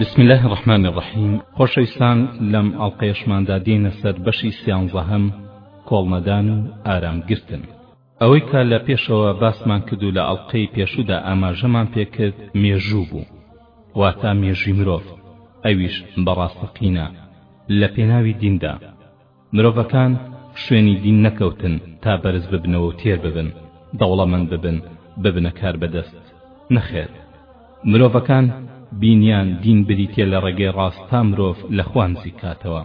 بسم الله الرحمن الرحیم خۆشەویستان لەم ئەڵلقەیەشماندا دێنە سەر بەشی سیانزەهەم کۆڵنەدان و ئارامگرتن ئەوەی کە لە پێشەوە باسمان کرد و لە ئەڵلقەی پێشودا ئاماژەمان پێکرد مێژوو بوو واتا مێژی مرۆڤ ئەویش بەڕاستەقینە لە پێناوی دیندا مرۆڤەکان شوێنی دین نەکەوتن تا بەرز ببنەوە و تێر ببن، دەوڵەمەند ببن، ببنە کاربەدەست. نەخێر. مرۆڤەکان بینیان دین بریتیە لە ڕێگەی ڕاست تا مرۆڤ لە خوا نزیک کاتەوە،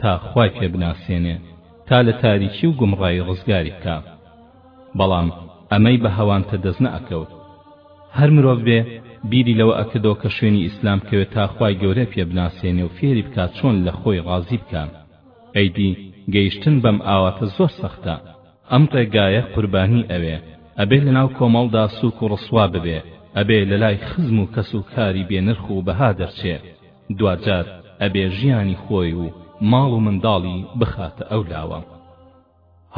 تا خوای پێ بناسێنێ، تا لە تاریکی و گومڕایی ڕزگاری بکا. بەڵام ئەمەی بە هەوانتە دەست نەئەکەوت هەر مرۆڤ بێ بیری لەوە ئەکردەوە کە شوێنی ئیسلام بکەوێ تا خوای گەورە پێ بناسێنێ و فێری بکا چۆن لە خۆی ڕازی بکا ئەیدی گەیشتن بەم ئاواتە زۆر سەختە ئەم ڕێگایە قوربانی ئەوێ ئەبێ لە ناو کۆمەڵدا سوک و ڕسوا ببێ ئەبێ لە لای خزم و کەس و کاری بێ نرخ و بەها دەرچێ دواجار ئەبێ ژیانی خۆی و ماڵ و منداڵی بخاتە ئەو لاوە.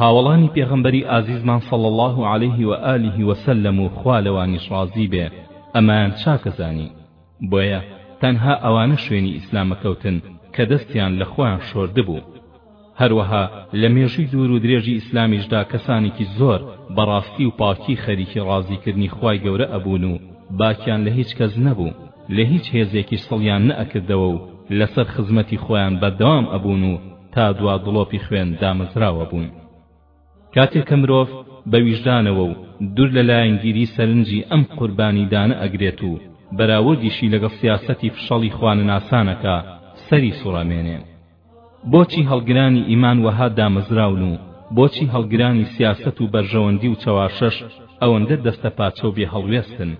هاوەڵانی پێغەمبەری ئازیزمان صلی اللە علیه و آله و سلم و خوا لەوانیش ڕازی بێ ئەمەیان چاکە زانی بۆیە تەنها ئەوانە شوێنی ئیسلامە کەوتن کە دەستیان لە خۆیان شۆردبوو هەروەها لە مێژووی دوور و درێژی ئیسلامیشدا کەسانێکی زۆر بەڕاستی و پاکی خەریکی ڕازیکردنی خوای گەورە ئەبوون و باکیان لە هیچ کەس نەبوو لە هیچ هێزێکیش سڵیان نە ئەکردەوە و لەسەر خزمەتی خۆیان بەردەوام ئەبوون و تا دوا دڵۆپی خوێن دامەزراوە بوون کاتێ کە مرۆڤ بە ویژدانەوە و دوور لە لایەنگیری سەرنجی ئەم قوربانیدانە ئەگرێت و بەراوردیشی لەگەڵ سیاسەتی فشەڵی خوانەناسانەکە سەری سوڕەمێنێ بۆچی هەڵگرانی ئیمان وەها دامەزراون و بۆچی هەڵگرانی سیاسەت و بەرژەوەندی و چەواشەش ئەوەندە دەستە پاچە و بێ هەڵوێستن؟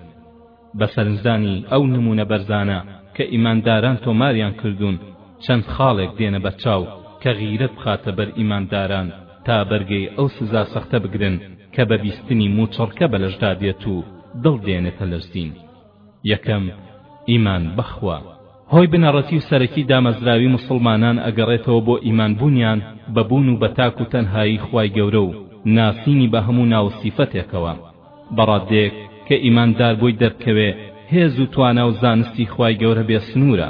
بە سەرنجدانی ئەو نموونە بەرزانە کە ئیمانداران تۆماریان کردوون، چەند خاڵێک دێنە بەرچاو کە غیرەت بخاتە بەر ئیمانداران تا بەرگەی ئەو سزا سەختە بگرن کە بە بیستنی مووچڕکە بە لەشدا دێت و دڵ دێنێتە لەرزین. یەکەم، ئیمان بەخوا، هۆی بنەڕەتی و سەرەکی دامەزراوی موسڵمانان ئەگەڕێتەوە بۆ ئیمان بوونیان بە بوون و بە تاک و تەنهایی خوای گەورە و ناسینی بە هەموو ناو و سیفەتێکەوە بە ڕادەیەک کە ئیمان دار بۆی دەربکەوێ هێز و توانا و زانستی خوای گەورە بێ سنوورە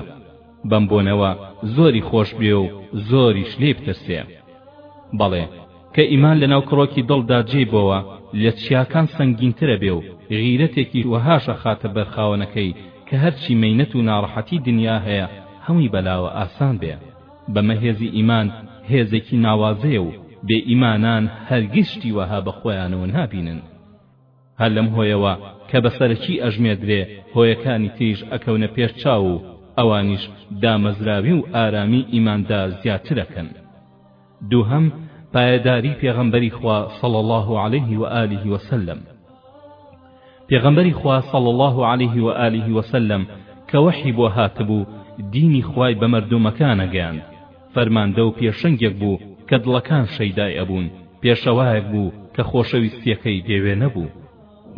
بەم بۆنەوە زۆری خۆش بوێ و زۆریش لێی بترسێ بەڵێ کە ئیمان لەناو کڕۆکی دڵدا جێی بۆوە لە چیاکان سەنگینترە بێ و غیرەتێکی وەهاش ئەخاتە بەر خاوەنەکەی کە هەرچی مەینەت و ناڕەحەتی دنیا هەیە هەمووی بەلاوە ئاسان بێ بەمە هێزی ئیمان هێزێکی ناوازەیە و بێ ئیمانان هەرگیز شتی وەها بە خۆیانەوە نابینن. هەر لەم هۆیەوە کە بە سەرەکی ئەژمێردرێ هۆیەکانی تریش ئەکەونە پێش چاو و ئەوانیش دامەزراوی و ئارامی ئیماندا زیاتر ئەکەن دووهەم پایەداری پێغەمبەری خوا صلی اللە علیه و آله و سلم پێغەمبەری خوا صلی اللە علیه و آله و سلم کە وەحی بۆ هاتبوو دینی خوای بە مەردومەکان ئەگەیاند فەرماندە و پێشەنگێک بوو کە دڵەکان شەیدای ئەبوون، پێشەوایەک بوو کە خۆشەویستیەکەی بێ وێنە بوو.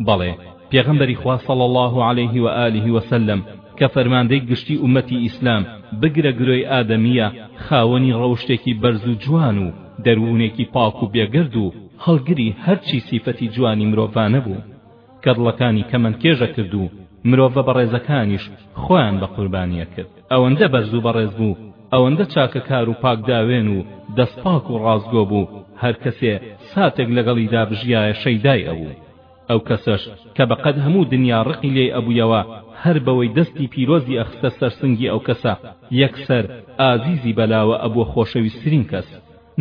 بەڵێ پێغەمبەری خوا صلی اللە علیه و آله و سلم کە فەرماندەی گشتی ئومەتی ئیسلام بگرە گرۆی ئادەمیە خاوەنی ڕەوشتێکی بەرز و جوان و دەروونێکی پاک و بێگەرد و هەڵگری هەرچی سیفەتی جوانی مرۆڤانە بوو. کە دڵەکانی کەمەندکێژە کرد و مرۆڤە بەڕێزەکانیش خۆیان بە قوربانی ئەکرد ئەوەندە بەرز و بەڕێز بوو ئەوەندە چاکەکار و پاکداوێن و دەست پاک و ڕاستگۆ بوو هەر کەسێ ساتێک لەگەڵیدا بژیایە شەیدای ئەبوو ئەو کەسەش کە بە قەد هەموو دنیا ڕقی لێی ئەبوویەوە هەر بەوەی دەستی پیرۆزی ئەخستە سەر سنگی ئەو کەسە یەکسەر ئازیزی بەلاوە ئەبووە خۆشەویسترین کەس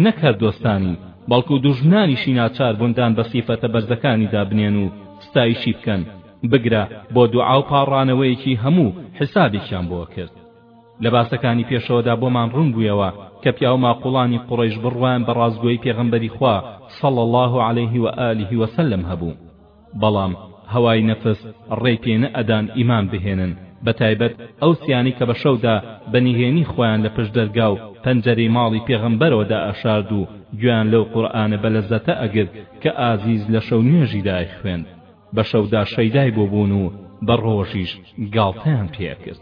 نەک هەر دۆستانی، بەڵکو دوژمنانیشی ناچار بوون دان بە سیفەتە بەرزەکانیدا بنێن و ستایشی بکەن، بگرە بۆ دوعا و پاڕانەوەیەکی هەموو حیسابێکیان بۆ کرد. لە باسەکانی پێشەوەدا بۆمان ڕوون بوویەوە کە پیاو ماقوڵانی قوڕەیش بڕوایان بە ڕاستگۆیی پێغەمبەری خوا صلی اللە علیه و آله و سلم هەبوو، بەڵام هەوای نەفس ڕێی پێ نە ئەدان ئیمان بهێنن بەتایبەت ئەو سیانەی کە بە شەودا بە نهێنی خۆیان لە پشت دەرگا و پەنجەرەی ماڵی پێغەمبەرەوە دا ئەشارد و گوێیان لەو قورئانە بە لەزەتە ئەگرت کە ئازیز لە شەو نوێژی دا ئەیخوێند بە شەودا شەیدای بۆ بوون و بە ڕۆژیش گاڵتەیان پێ ئەکرد.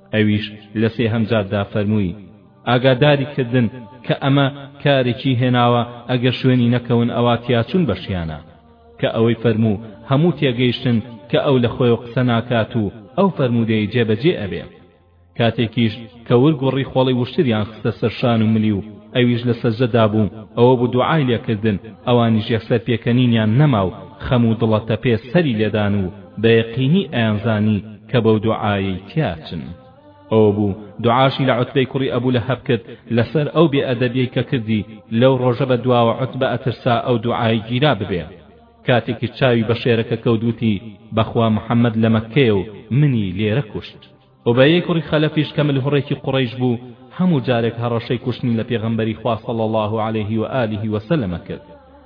ئەویش لە سێهەم جاردا فەرمووی، ئاگاداری کردن کە ئەمە کارێکی هێناوە ئەگەر شوێنی نەکەون ئەوا تیاچوون بەشیانە، کە ئەوەی فەرموو هەموو تێگەیشتن کە ئەو لە خۆیەوە قسە ناکات و ئەو فەرموودەی جێ بەجێ ئەبێ. کاتێکیش کە ورگ و ڕیخۆڵی وشتریان خستە سەر شان و ملی و ئەویش لە سەجدە دابوو ئەوە بوو دوعای لێکردن ئەوانیش یەکسەر پێکەنینیان نەما و خەم و دڵە تەپێ سەری لێدان و بە یەقینی ئەیانزانی کە بەو دوعایەی تیاچن ئەوەبوو دوعاشی لە عوتبەی کوڕی ئەبو لەهەب کرد لەسەر ئەو بێ ئەدەبیەی کە کردی لەو ڕۆژە بە دواوە عوتبە ئەترسا ئەو دوعای گیرا ببێ کاتێکی چاوی بە شێرەکە کەوت وتی بەخوا محمد لە مەککەیە و منی لێرە کوشت ئوبەیی کوڕی خەلەفیش کە ملهوڕێکی قوڕەیش بوو هەموو جارێک هەڕەشەی کوشتنی لە پێغەمبەری خوا صلی اللە علیه و آله و سلم کرد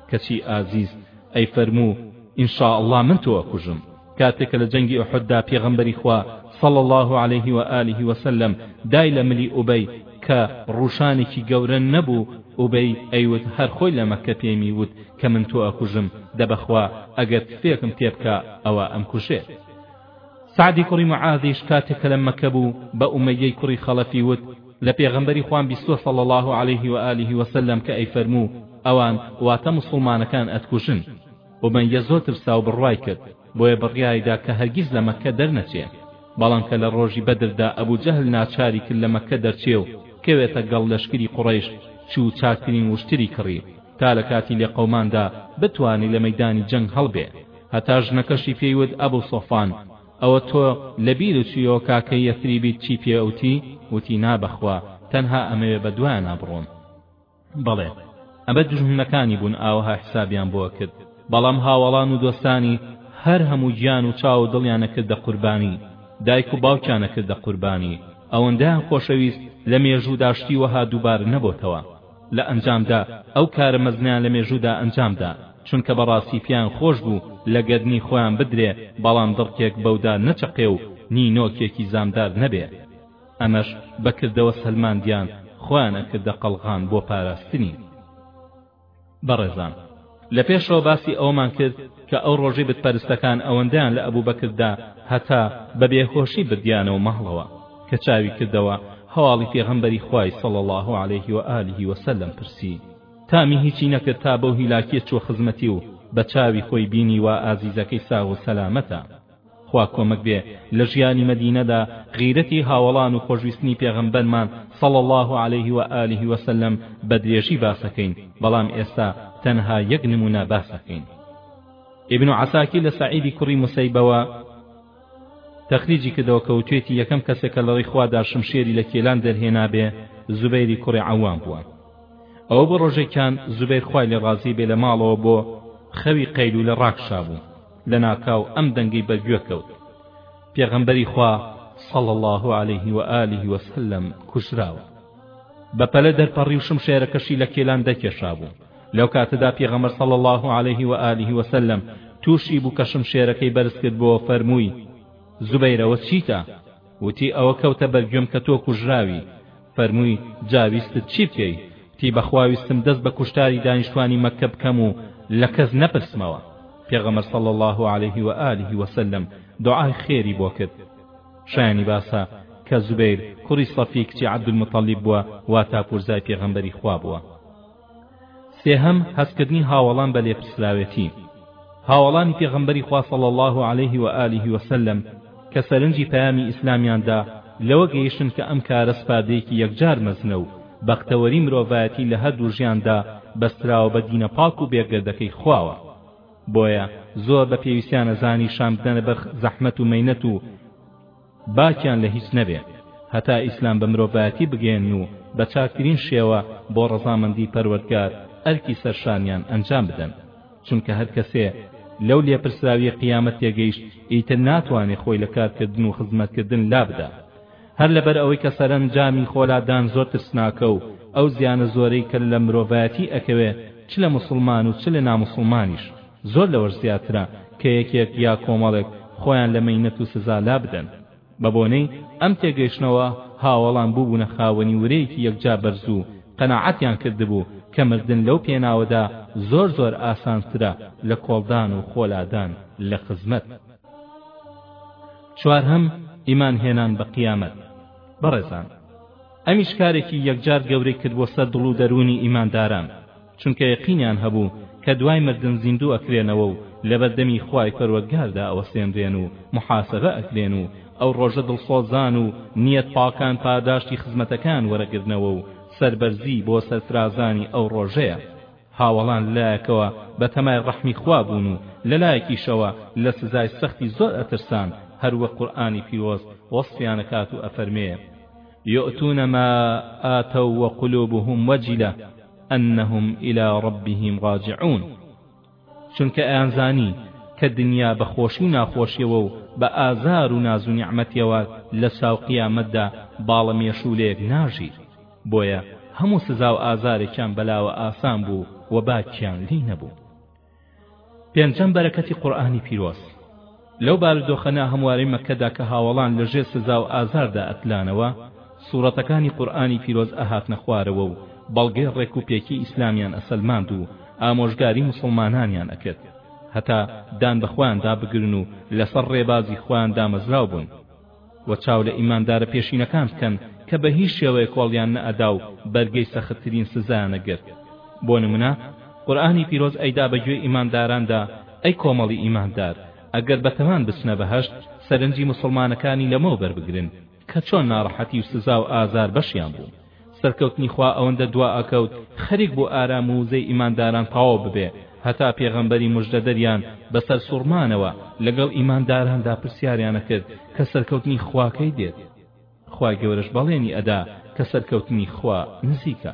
کەچی ئازیز ئەی فەرموو ان شاء اللە من تۆ ئەکوژم کاتێک کە لە جەنگی ئوحددا پێغەمبەری خوا صلی اللە علیه و آله و سلم دای لە ملی ئوبەی کە ڕووشانێکی گەورە نەبوو ئوبەی ئەیوت هەر خۆی لە مەککە پێمی وت کە من تۆ ئەکوژم دە بەخوا ئەگەر تفێکم تێبکا ئەوا ئەمکوژێت سەعدی کوڕی معاذیش کاتێک کە لە مەککە بوو بە ئومەیەی کوڕی خەڵەفی وت، لە پێغەمبەری خوام بیستووە صلی اللە علیه و آله و سلم کە ئەیفەرموو، ئەوان، واتە موسڵمانەکان، ئەتکوژن. ئومەیە زۆر ترسا و بڕوای کرد، بۆیە بڕیاری دا کە هەرگیز لە مەککە دەرنەچێ. بەڵام کە لە ڕۆژی بەدردا ئەبو جەهل ناچاری کرد لە مەککە دەرچێ و کەوێتە گەڵ لەشکری قوڕەیش، چوو چاکترین وشتری کڕی، تا لە کاتی لێقەوماندا بتوانێ لە مەیدانی جەنگ هەڵبێ. هەتا ژنەکەشی پێی وت ئەبو سۆفان ئەوە تۆ لە بیرت چویەوە کاکەی یەسریبیت چی پێ ئەوتی وتی نا بەخوا تەنها ئەمەوێ بە دوایانا بڕۆم بەڵێ ئەمە دوژمنەکانی بوون ئاوەها حسابیان بۆ ئەکرد بەڵام هاوەڵان و دۆستانی هەر هەموو گیان و چاو و دڵیان ئەکردە قوربانی دایک و باوکیان ئەکردە قوربانی ئەوەندەیان خۆشەویست لە مێژوودا شتی وەها دووبارە نەبۆتەوە لە ئەنجامدا ئەو کارە مەزنەیان لە مێژوودا ئەنجامدا، چونکە بەڕاستی پێیان خۆش بوو لە گەردنی خۆیان بدرێ، بەڵام دڕکێک بەودا نەچەقێ و نینۆکێکی زامدار نەبێ. ئەمەش بە کردەوە سەلماندیان خۆیان ئەکردە قەڵغان بۆ پاراستنی. بەڕێزان! لە پێشەوە باسی ئەوەمان کرد کە ئەو ڕۆژەی بتپەرستەکان ئەوەندەیان لە ئەبوبەکر دا هەتا بە بێهۆشی بردیانەوە ماڵەوە کە چاوی کردەوە هەواڵی پێغەمبەری خوای صلی اللە علیه و آله و سلم پرسی تامی هیچی نەکرد تا بەو هیلاکیە چوە خزمەتی و بە چاوی خۆی بینی وا ئازیزەکەی ساغ و سەلامەتە خوا کۆمەک بێ لە ژیانی مەدینەدا غیرەتی هاوەڵان و خۆشویستنی پێغەمبەرمان صلی اللە علیه و آله و سلم بە درێژی باسەکەین بەڵام ئێستا تەنها یەک نمونە باسەکەین ابن عساکیر لە سعیدی کوڕی مسەیبەوە تەخریجی کردەوە کە وتوێتی یەکەم کەسێک کە لەڕێی خوادا شمشێری لە کێلان دەرهێنابێ زوبەیری کوڕی عەوام بووە ئەوە بۆ ڕۆژێکیان زوبەیر خوای لێ ڕازی بێ لە ماڵەوە بۆ خەوی قەیلولە ڕاکشابوو لەناکاو ئەم دەنگەی بەر گوێ کەوت پێغەمبەری خوا صلی اللە علیه و آله و سلم کوژراوە بە پەلە دەرپەڕی و شمشێرەکەشی لە کێلان دەکێشابوو لەو کاتەدا پێغەمبەر صلی اللە علیه و آله و سلم تووشی بوو کە شمشێرەکەی بەرز کرد بۆ فەرمووی زبیرەوە چیتە وتی، ئەوە کەوتە بەرگوێم کە تۆ کوژراوی، فەرمووی، جا ویستت چی بکەی؟ وتی، بەخوا ویستم دەست بە کوشتاری دانیشتوانی مەککە بکەم و لە کەس نەپرسمەوە. پێغەمبەر صلی اللە علیه و آله و سلم دوعای خێری بۆ کرد. شایانی باسە کە زوبەیر کوڕی صەفی کچی عبدالمطلب بووە، واتا پورزای پێغەمبەری خوا بووە. سێهەم، هەستکردنی هاوەڵان بە لێپرسراوێتی هاوەڵانی پێغەمبەری خوا صلی اللە علیه و آله و سلم کە سەرنجی پەیامی ئیسلامیان دا لەوە گەیشتن کە ئەم کارە سپاردەیەکی یەکجار مەزنە و بەختەوەری مرۆڤایەتی لە هەردوو ژیاندا بەستراوە بە دینە پاک و بێگەردەکەی خواوە بۆیە زۆر بە پێویستیانە زانی شان بدەنە بەرخ زەحمەت و مەینەت و باکیان لە هیچ نەبێ هەتا ئیسلام بە مرۆڤایەتی بگەیەنن و بە چاکترین شێوە بۆ ڕەزامەندی پەروەردگار ئەرکی سەرشانیان ئەنجام بدەن چونکە هەر کەسێ لەو لێپرسراویە قیامەت تێگەیشت ئیتر ناتوانێ خۆی لە کارکردن و خزمەتکردن لابدا هەر لەبەر ئەوەی کە سەرەنجامی خۆلادان زۆر ترسناکە و ئەو زیانە زۆرەی کە لە مرۆڤایەتی ئەکەوێ چ لە موسڵمان و چ لە ناموسڵمانیش زۆر لەوەش زیاترە کە یەکێک یا کۆمەڵێک خۆیان لە مەینەت و سزا لابدەن. بە بۆنەی ئەم تێگەیشتنەوە هاوەڵان بووبوونە خاوەنی ورەیەکی یەکجا بەرز و قەناعەتیان کردبوو کە مردن لەو پێناوەدا زۆر زۆر ئاسانترە لە کۆڵدان و خۆلادان لە خزمەت. چوارهەم، ئیمان هێنان بە قیامەت. بەڕێزان، ئەمیش کارێکی یەکجار گەورەی کرد بۆ سەر دڵ و دەروونی ئیمانداران. چونکە یەقینیان هەبوو کە دوای مردن زیندوو ئەکرێنەوە و لەبەردەمی خوای پەروەگاردا ئەوەستێنرێن و موحاسەبە ئەکرێن و ئەو ڕۆژە دڵسۆزان و نیەت پاکان پاداشتی خزمەتەکان وەرەگرنەوە و سەربەرزی بۆ سەرفرازانی ئەو ڕۆژەیە هاوەڵان لەلایەکەوە بەتەمای ڕەحمی خوا بوون و لەلایەکیشەوە لە سزای سەختی زۆر ئەترسان هەروەک قورئانی پیرۆز وەسفیان ئەکات و ئەفەرمێ یوئتون ما ئاتەو وقلوبهم وجلە انهم الی ربهم راجعون چونکە ئەیانزانی کە دنیا بە خۆشی و ناخۆشیەوە و بە ئازار و ناز و نیعمەتیەوە لەسا و قیامەتدا باڵە مێشوولەیەک ناژی بۆیە هەموو سزا و ئازارێکیان بەلاوە ئاسان بوو و باکیان لێی نەبوو پێنجەم بەرەکەتی قورئانی پیرۆز لەو بارودۆخە ناهەموارەی مەککەدا کە هاوەڵان لە ژێر سزا و ئازاردا ئەتلانەوە سوڕەتەکانی قورئانی پیرۆز ئەهاتنە خوارەوە و بەڵگەی ڕێک و پێکی ئیسلامیان ئەسەلماند و ئامۆژگاری موسڵمانانیان ئەکرد هەتا دان بە خۆیاندا بگرن و لەسەر ڕێبازی خۆیان دامەزراو بوون وە چاو لە ئیماندارە پێشینەکان بکەن کە بە هیچ شێوەیەک کۆڵیان نە ئەدا و بەرگەی سەخت ترین سزایان ئەگرت بۆ نمونە قورئانی پیرۆز ئەیدا بە گوێی ئیمانداراندا ئەی کۆمەڵی ئیماندار ئەگەر بەتەمان بچنە بەهەشت سەرنجی موسڵمانەکانی لەمەوبەر بگرن کە چۆن ناڕەحەتی و سزا و ئازار بەشیان بوو سەرکەوتنی خوا ئەوەندە دوائەکەوت خەریک بوو ئارام و وزەی ئیمانداران تەواو ببێ هەتا پێغەمبەری موژدەدەریان بە سەرسوڕمانەوە لەگەڵ ئیمانداراندا پرسیاریان ئەکرد کە سەرکەوتنی خوا کەی دێت خوای گەورەش بەڵێنی ئەدا کە سەرکەوتنی خوا نزیکە.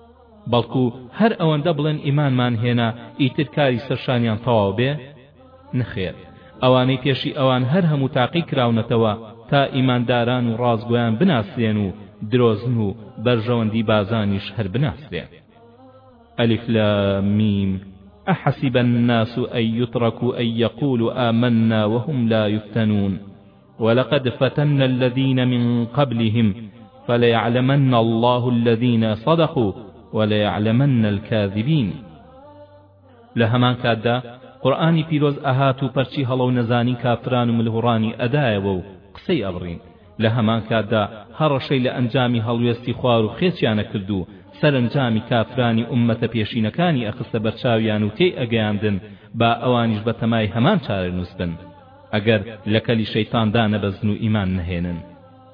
بەڵکو هەر ئەوەندە بڵێن ئیمانمان هێنا ئیتر کاری سەر شانیان تەواو بێ؟ نەخێر ئەوانەی پێشی ئەوان هەر هەموو تاقی کراونەتەوە تا ئیمانداران و ڕاستگۆیان بناسرێن و درۆزن و بەرژەوەندی بازانیش هەر بناسرێن الف لام میم احسب الناس ان يتركوا ان يقولوا آمنا وهم لا يفتنون ولقد فتنا الذین من قبلهم فلیعلمن الله الذین صدقوا ولیعلمن الکاذبین لە هەمان کاتدا قورئانی پیرۆز ئەهات و پەرچی هەڵە و نەزانی کافران و ملهوڕانی ئەدایەوە و قسەی ئەبڕین لە هەمان کاتدا هەڕەشەی لە ئەنجامی هەڵوێستی خوار و خێچیان ئەکرد و سەرەنجامی کافرانی ئوممەتە پێشینەکانی ئەخستە بەرچاویان و تێی ئەگەیاندن با ئەوانیش بەتەمای هەمان چارەنووس بن ئەگەر لەکەلی شەیتان دانەبەزن و ئیمان نەهێنن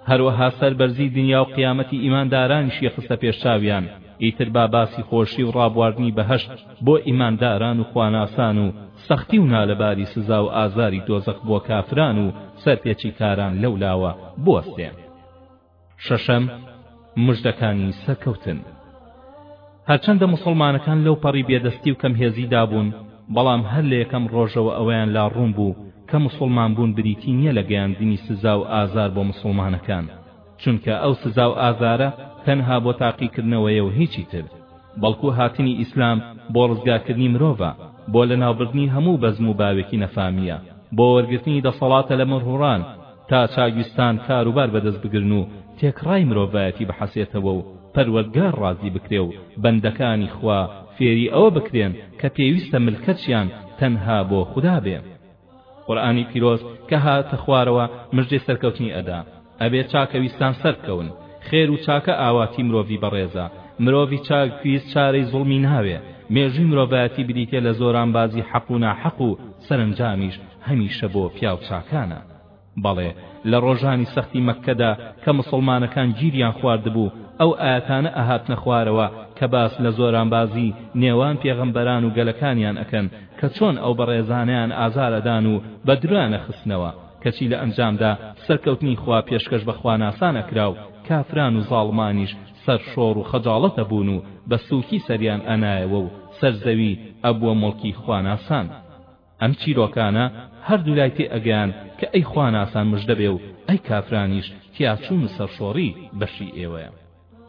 هەروەها سەربەرزی دنیا و قیامەتی ئیماندارانیشی خستە پێشچاویان ئیتر با باسی خۆشی و ڕابواردنی بەهەشت بۆ ئیمانداران و خواناسان و سەختی و نالەباری سزا و ئازاری دۆزەخ بۆ کافران و سەرپێچیکاران لەولاوە بوەستێن. شەشەم، مژدەکانی سەرکەوتن. هەرچەندە موسڵمانەکان لەو پەڕی بێدەستی و کەمهێزیدا بوون، بەڵام هەر لە یەکەم ڕۆژەوە ئەوەیان لا ڕوون بوو کە موسڵمان بوون بریتی نییە لە گەیاندنی سزا و ئازار بۆ موسڵمانەکان، چونکە ئەو سزا و ئازارە تەنها بۆ تاقیکردنەوەیە و هیچی تر، بەڵکو هاتنی ئیسلام بۆ ڕزگارکردنی مرۆڤە، بۆ لەناوبردنی هەموو بەزم و باوێکی نەفامییە، بۆ وەرگرتنی دەسەڵاتە لە مەرهوڕان، تا چاویستان کاروبار بەدەست بگرن و تێکڕای مرۆڤایەتی بحەسێتەوە و پەروەردگار ڕازی بکرێ و بەندەکانی خوا فێری ئەوە بکرێن کە پێویستە ملکەچیان تەنها بۆ خودا بێ قورئانی پیرۆز کە هاتە خوارەوە مژدەی سەرکەوتنی ئەدا ئەبێ چاکەویستان سەربکەون خێر و چاکە ئاواتی مرۆڤی بەڕێزە مرۆڤی چاکویست چارەی زوڵمی ناوێ مێژووی مرۆڤایەتی بریتیە لە زۆرانبازی حەق و ناحەق و سەرەنجامیش هەمیشە بۆ پیاو چاکانە. بەڵێ لە ڕۆژانی سەختی مەککەدا کە موسڵمانەکان گیریان خواردبوو ئەو ئایەتانە ئەهاتنە خوارەوە کە باس لە زۆرانبازی نێوان پێغەمبەران و گەلەکانیان ئەکەن کە چۆن ئەو بەڕێزانەیان ئازار ئەدان و بە درۆیان ئەخستنەوە کەچی لە ئەنجامدا سەرکەوتنی خوا پێشکەش بە خواناسان ئەکرا و کافران و زاڵمانیش سەر شۆڕ و خەجاڵەت ئەبوون و بە سووکی سەریان ئەنایەوە و سەر زەوی ئەبووە موڵکی خواناسان. ئەم چیرۆکانە هەردوو لای تێ ئەگەیان کە ئەی خواناسان مژدە بێ و ئەی کافرانیش تیاچوون و سەرشۆڕی بەشی ئێوەیە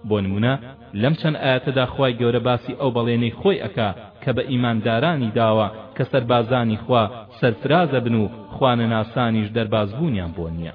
بۆ نموونە لەم چەند ئایەتەدا خوای گەورە باسی ئەو بەڵێنەی خۆی ئەکا کە بە ئیماندارانی داوە کە سەربازانی خوا سەرفرازەبن و خوانەناسانیش دەربازبوونیان بۆ نییە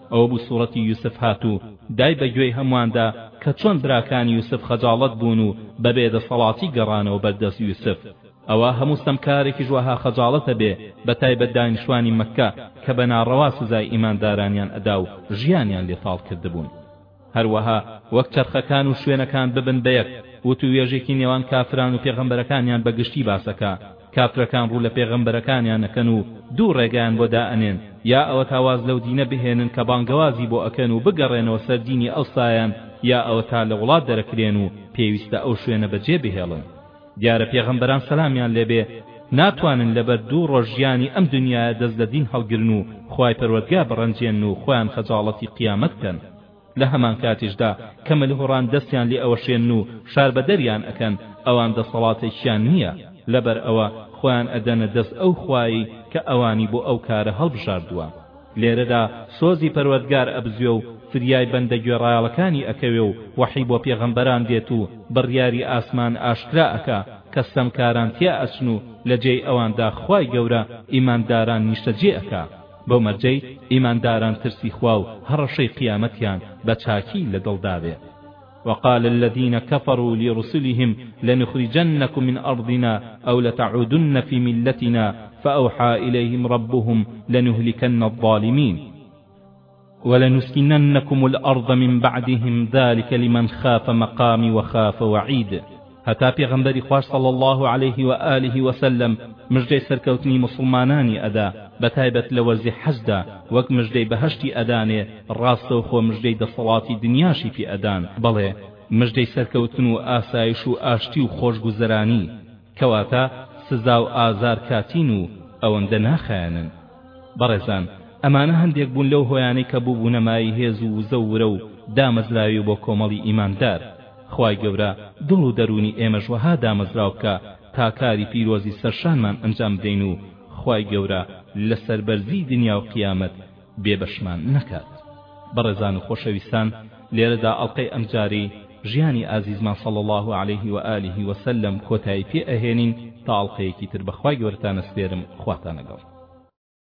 ئەوە بوو سوڕەتی یوسف هات و دای بە گوێی هەمواندا کە چۆن براکانی یوسف خەجاڵەت بوون و بە بێ دەسەڵاتی گەڕانەوە بەر دەست یوسف ئەوە هەموو ستەمکارێکیش وەها خەجاڵەت ئەبێ بە تایبەت دانیشتوانی مەککە کە بە ناڕەوا سزای ئیماندارانیان ئەدا و ژیانیان لێ تاڵ کردبوون. هەروەها وەک چەرخەکان و شوێنەکان ببن بە یەک، وتووێژێکی نێوان کافران و پێغەمبەرەکانیان بە گشتی باسەکە، کافرەکان ڕوو لە پێغەمبەرەکانیان ئەکەن و دوو ڕێگایان بۆ دائەنێن، یا ئەوەتا واز لەو دینە بهێنن کە بانگەوازی بۆ ئەکەن و بگەڕێنەوە سەر دینی ئەوسایان، یا ئەوەتا لە وڵات دەرەکرێن و پێویستە ئەو شوێنە بەجێ بهێڵن. دیارە پێغەمبەران سەلامیان لێبێ ناتوانن لەبەر دوو ڕۆژ ژیانی ئەم دنیایە دەست لە دین هەڵگرن و خوای پەروەردگار بڕەنجێنن و خۆیان خەجاڵەتی قیامەت بکەن لە هەمان کاتیشدا کە ملهوڕان دەستیان لێ ئەوەشێنن و شاربەدەریان ئەکەن ئەوان دەسەڵاتێکیان نییە لەبەر ئەوە خۆیان ئەدەنە دەست ئەو خوایەی کە ئەوانی بۆ ئەو کارە هەڵبژاردووە. لێرەدا سۆزی پەروەردگار ئەبزوێ و فریای بەندە گوێڕایەڵەکانی ئەکەوێ و وەحی بۆ پێغەمبەران دێت و بڕیاری ئاسمان ئاشکرا ئەکا کە ستەمکاران تیا ئەچن و لە جێی ئەواندا خوای گەورە ئیمانداران نیشتەجێ ئەکا بەو مەرجەی ئیمانداران ترسی خوا و هەڕەشەی قیامەتیان بە چاکی لە دڵدا بێ. وقال الذين كفروا لرسلهم لنخرجنكم من أرضنا أو لتعودن في ملتنا فأوحى إليهم ربهم لنهلكن الظالمين ولنسكننكم الأرض من بعدهم ذلك لمن خاف مقام وخاف وعيد هەتا پێغەمبەری خواش صلی اللە علیه و آله و سلم مژدەی سەرکەوتنی موسڵمانانی ئەدا بەتایبەت لە وەرزی حەجدا وەک مژدەی بەهەشتی ئەدانێ ڕاستەوخۆ مژدەی دەسەڵاتی دنیاشی پێ ئەدان بەڵێ مژدەی سەرکەوتن و ئاسایش و ئاشتی و خۆشگوزەرانی کەواتە سزاو ئازار کاتین و ئەوەندە ناخایەنن. بەڕێزان ئەمانە هەندێک بوون لەو هۆیانەی کە بووبوونە مایەی هێز و وزە و ورە و دامەزراوی بۆ کۆمەڵی ئیماندار خوای گەورە دڵ و دەروونی ئێمەش وەها دامەزراو بکا تا کاری پیرۆزی سەرشانمان ئەنجام بدەین و خوای گەورە لە سەربەرزی دنیا و قیامەت بێبەشمان نەکات بەڕێزان و خۆشەویستان لێرەدا ئەڵقەی ئەمجارەی ژیانی ئازیزمان صلی اللە علیه و آله و سلم کۆتایی پێ ئەهێنین تا ئەڵقەیەکی تر بەخوای گەورەتان ئەسپێرم خواتان لەگەڵ.